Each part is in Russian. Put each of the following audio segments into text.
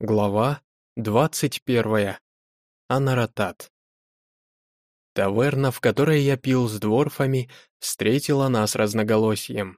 Глава двадцать первая. Анаратат. Таверна, в которой я пил с дворфами, встретила нас разноголосием.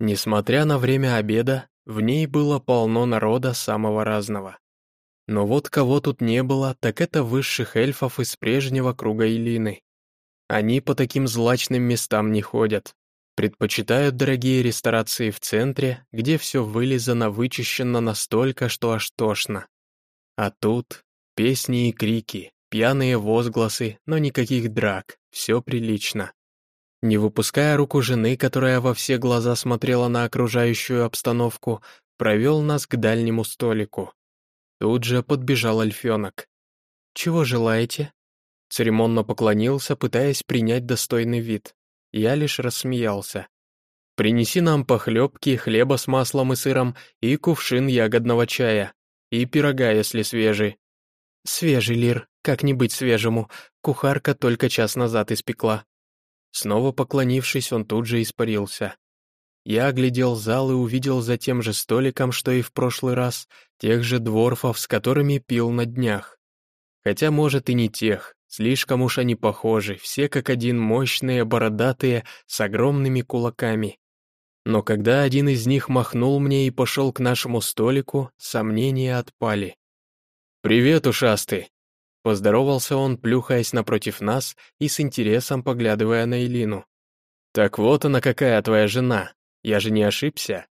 Несмотря на время обеда, в ней было полно народа самого разного. Но вот кого тут не было, так это высших эльфов из прежнего круга Илины. Они по таким злачным местам не ходят, Предпочитают дорогие ресторации в центре, где все вылизано, вычищено настолько, что аж тошно. А тут песни и крики, пьяные возгласы, но никаких драк, все прилично. Не выпуская руку жены, которая во все глаза смотрела на окружающую обстановку, провел нас к дальнему столику. Тут же подбежал Альфенок. «Чего желаете?» Церемонно поклонился, пытаясь принять достойный вид. Я лишь рассмеялся. «Принеси нам похлебки, хлеба с маслом и сыром и кувшин ягодного чая. И пирога, если свежий». «Свежий, Лир, как не быть свежему, кухарка только час назад испекла». Снова поклонившись, он тут же испарился. Я оглядел зал и увидел за тем же столиком, что и в прошлый раз, тех же дворфов, с которыми пил на днях. Хотя, может, и не тех, Слишком уж они похожи, все как один мощные, бородатые, с огромными кулаками. Но когда один из них махнул мне и пошел к нашему столику, сомнения отпали. «Привет, ушастый!» Поздоровался он, плюхаясь напротив нас и с интересом поглядывая на Элину. «Так вот она какая твоя жена. Я же не ошибся?»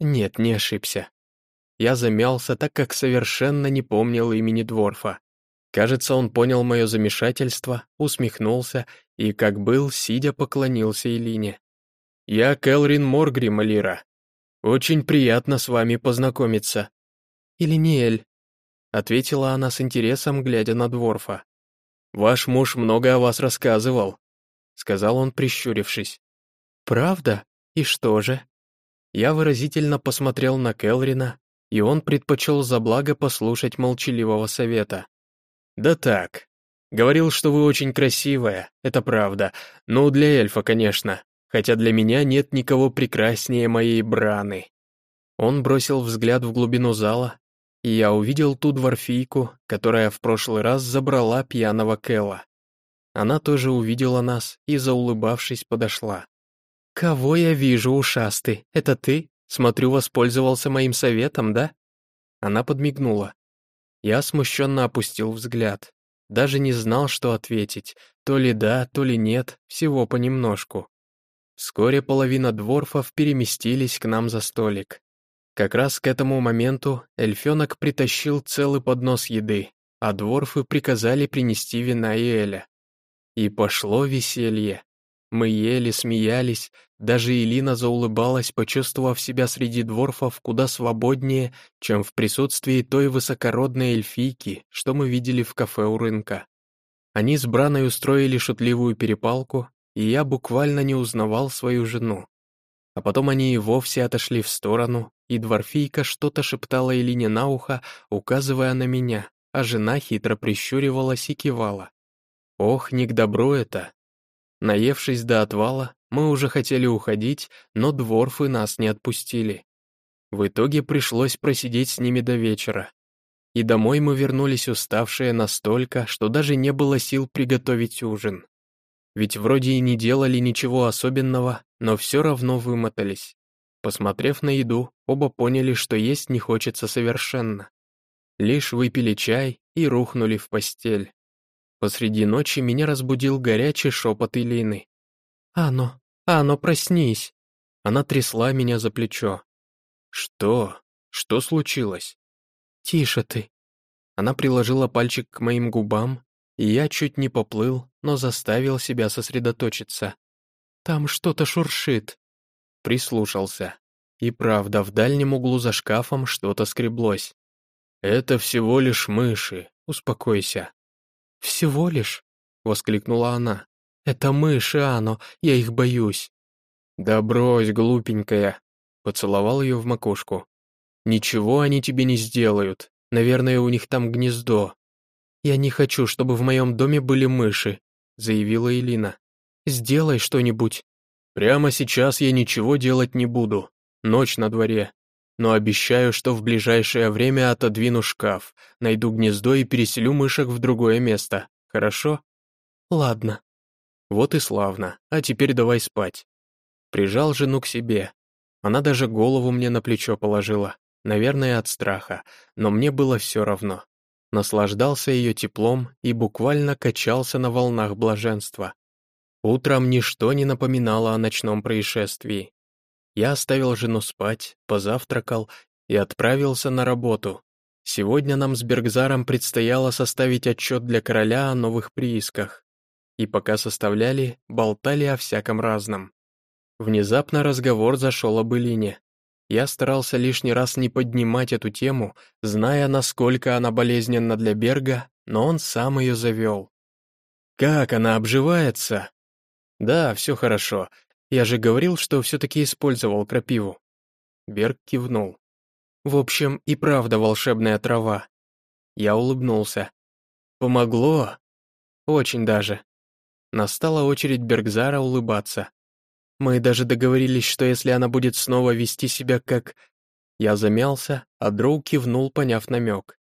«Нет, не ошибся». Я замялся, так как совершенно не помнил имени Дворфа. Кажется, он понял мое замешательство, усмехнулся и, как был, сидя поклонился Элине. «Я Келрин Моргрим, Алира. Очень приятно с вами познакомиться». «Элиниэль», — ответила она с интересом, глядя на Дворфа. «Ваш муж много о вас рассказывал», — сказал он, прищурившись. «Правда? И что же?» Я выразительно посмотрел на Келрина, и он предпочел за благо послушать молчаливого совета. «Да так. Говорил, что вы очень красивая, это правда. Ну, для эльфа, конечно. Хотя для меня нет никого прекраснее моей Браны». Он бросил взгляд в глубину зала, и я увидел ту дворфийку, которая в прошлый раз забрала пьяного Кэлла. Она тоже увидела нас и, заулыбавшись, подошла. «Кого я вижу, ушастый? Это ты? Смотрю, воспользовался моим советом, да?» Она подмигнула. Я смущенно опустил взгляд. Даже не знал, что ответить. То ли да, то ли нет, всего понемножку. Вскоре половина дворфов переместились к нам за столик. Как раз к этому моменту эльфенок притащил целый поднос еды, а дворфы приказали принести вина и эля. И пошло веселье. Мы ели, смеялись, даже Элина заулыбалась, почувствовав себя среди дворфов куда свободнее, чем в присутствии той высокородной эльфийки, что мы видели в кафе у рынка. Они с Браной устроили шутливую перепалку, и я буквально не узнавал свою жену. А потом они и вовсе отошли в сторону, и дворфийка что-то шептала Элине на ухо, указывая на меня, а жена хитро прищуривалась и кивала. Ох, не к добру это, Наевшись до отвала, мы уже хотели уходить, но дворфы нас не отпустили. В итоге пришлось просидеть с ними до вечера. И домой мы вернулись уставшие настолько, что даже не было сил приготовить ужин. Ведь вроде и не делали ничего особенного, но все равно вымотались. Посмотрев на еду, оба поняли, что есть не хочется совершенно. Лишь выпили чай и рухнули в постель. Посреди ночи меня разбудил горячий шепот Илины. «Ано, Ано, проснись!» Она трясла меня за плечо. «Что? Что случилось?» «Тише ты!» Она приложила пальчик к моим губам, и я чуть не поплыл, но заставил себя сосредоточиться. «Там что-то шуршит!» Прислушался. И правда, в дальнем углу за шкафом что-то скреблось. «Это всего лишь мыши, успокойся», «Всего лишь?» — воскликнула она. «Это мыши, Ано, я их боюсь». «Да брось, глупенькая!» — поцеловал ее в макушку. «Ничего они тебе не сделают. Наверное, у них там гнездо». «Я не хочу, чтобы в моем доме были мыши», — заявила Элина. «Сделай что-нибудь». «Прямо сейчас я ничего делать не буду. Ночь на дворе». Но обещаю, что в ближайшее время отодвину шкаф, найду гнездо и переселю мышек в другое место. Хорошо? Ладно. Вот и славно. А теперь давай спать. Прижал жену к себе. Она даже голову мне на плечо положила. Наверное, от страха, но мне было все равно. Наслаждался ее теплом и буквально качался на волнах блаженства. Утром ничто не напоминало о ночном происшествии. Я оставил жену спать, позавтракал и отправился на работу. Сегодня нам с Бергзаром предстояло составить отчет для короля о новых приисках. И пока составляли, болтали о всяком разном. Внезапно разговор зашел об Илине. Я старался лишний раз не поднимать эту тему, зная, насколько она болезненна для Берга, но он сам ее завел. «Как она обживается?» «Да, все хорошо. Я же говорил, что все-таки использовал крапиву». Берг кивнул. «В общем, и правда волшебная трава». Я улыбнулся. «Помогло?» «Очень даже». Настала очередь Бергзара улыбаться. Мы даже договорились, что если она будет снова вести себя как... Я замялся, а Дроу кивнул, поняв намек.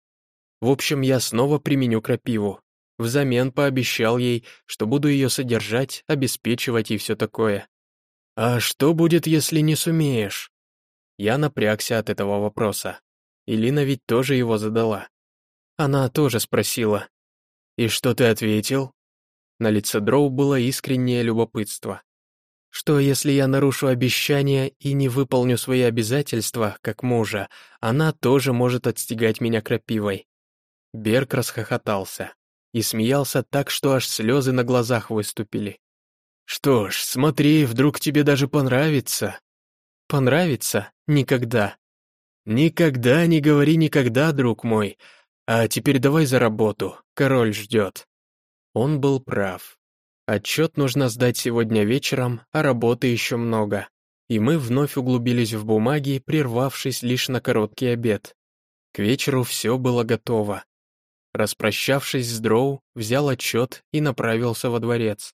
В общем, я снова применю крапиву. Взамен пообещал ей, что буду ее содержать, обеспечивать и все такое. «А что будет, если не сумеешь?» Я напрягся от этого вопроса. Илина ведь тоже его задала. Она тоже спросила. «И что ты ответил?» На лице Дроу было искреннее любопытство. Что, если я нарушу обещание и не выполню свои обязательства, как мужа, она тоже может отстегать меня крапивой. Берг расхохотался и смеялся так, что аж слезы на глазах выступили. «Что ж, смотри, вдруг тебе даже понравится». «Понравится? Никогда». «Никогда не говори никогда, друг мой. А теперь давай за работу, король ждет». Он был прав. Отчет нужно сдать сегодня вечером, а работы еще много. И мы вновь углубились в бумаги, прервавшись лишь на короткий обед. К вечеру все было готово. Распрощавшись с Дроу, взял отчет и направился во дворец.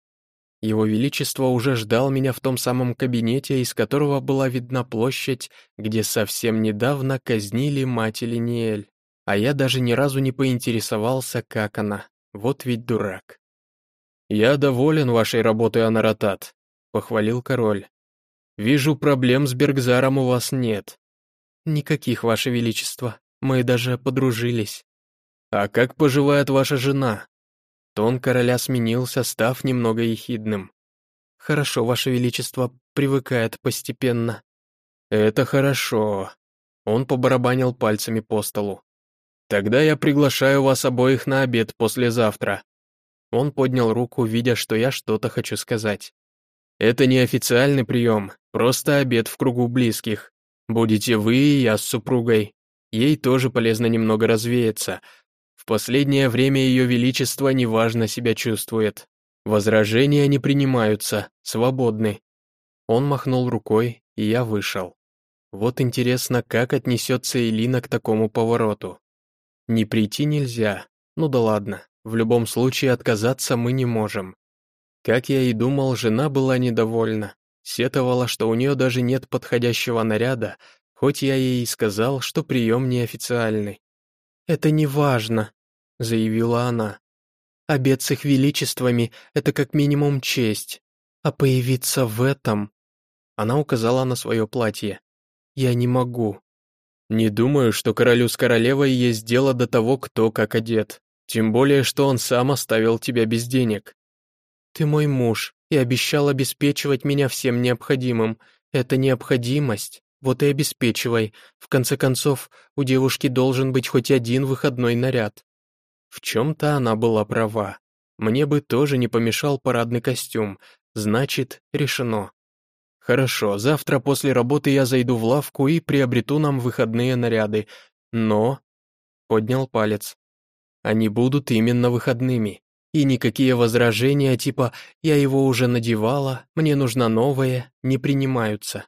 Его Величество уже ждал меня в том самом кабинете, из которого была видна площадь, где совсем недавно казнили мать Линиэль. А я даже ни разу не поинтересовался, как она. Вот ведь дурак. «Я доволен вашей работой, Анаратат», — похвалил король. «Вижу, проблем с Бергзаром у вас нет». «Никаких, ваше величество. Мы даже подружились». «А как поживает ваша жена?» Тон короля сменился, став немного ехидным. «Хорошо, Ваше Величество, привыкает постепенно». «Это хорошо». Он побарабанил пальцами по столу. «Тогда я приглашаю вас обоих на обед послезавтра». Он поднял руку, видя, что я что-то хочу сказать. «Это не официальный прием, просто обед в кругу близких. Будете вы и я с супругой. Ей тоже полезно немного развеяться, в последнее время Ее Величество неважно себя чувствует. Возражения не принимаются, свободны. Он махнул рукой, и я вышел. Вот интересно, как отнесется Элина к такому повороту. Не прийти нельзя, ну да ладно, в любом случае отказаться мы не можем. Как я и думал, жена была недовольна, сетовала, что у нее даже нет подходящего наряда, хоть я ей и сказал, что прием неофициальный. «Это не важно», — заявила она. «Обед с их величествами — это как минимум честь. А появиться в этом...» Она указала на свое платье. «Я не могу». «Не думаю, что королю с королевой есть дело до того, кто как одет. Тем более, что он сам оставил тебя без денег». «Ты мой муж и обещал обеспечивать меня всем необходимым. Это необходимость». Вот и обеспечивай. В конце концов, у девушки должен быть хоть один выходной наряд. В чем-то она была права. Мне бы тоже не помешал парадный костюм. Значит, решено. Хорошо, завтра после работы я зайду в лавку и приобрету нам выходные наряды. Но... Поднял палец. Они будут именно выходными. И никакие возражения типа «я его уже надевала, мне нужно новое» не принимаются.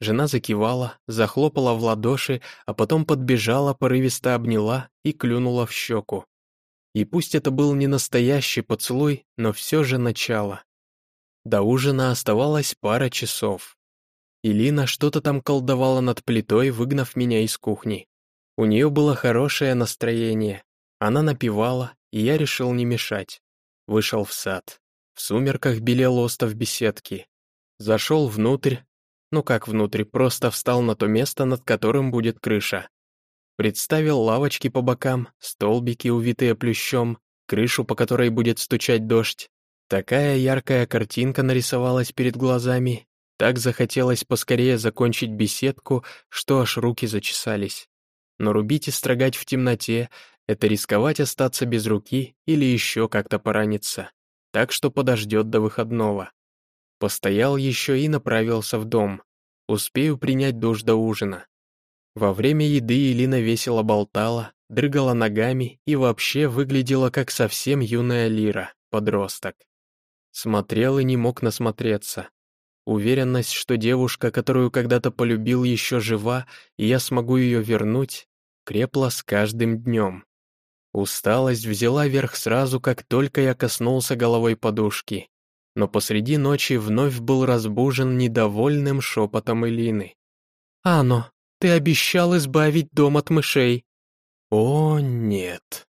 Жена закивала, захлопала в ладоши, а потом подбежала, порывисто обняла и клюнула в щеку. И пусть это был не настоящий поцелуй, но все же начало. До ужина оставалось пара часов. Илина что-то там колдовала над плитой, выгнав меня из кухни. У нее было хорошее настроение. Она напевала, и я решил не мешать. Вышел в сад. В сумерках белел остов беседки. Зашел внутрь. Ну как внутрь, просто встал на то место, над которым будет крыша. Представил лавочки по бокам, столбики, увитые плющом, крышу, по которой будет стучать дождь. Такая яркая картинка нарисовалась перед глазами, так захотелось поскорее закончить беседку, что аж руки зачесались. Но рубить и строгать в темноте — это рисковать остаться без руки или еще как-то пораниться. Так что подождет до выходного. Постоял еще и направился в дом. Успею принять душ до ужина. Во время еды Элина весело болтала, дрыгала ногами и вообще выглядела как совсем юная лира, подросток. Смотрел и не мог насмотреться. Уверенность, что девушка, которую когда-то полюбил, еще жива, и я смогу ее вернуть, крепла с каждым днем. Усталость взяла верх сразу, как только я коснулся головой подушки, но посреди ночи вновь был разбужен недовольным шепотом Элины. «Ано, ты обещал избавить дом от мышей». «О, нет».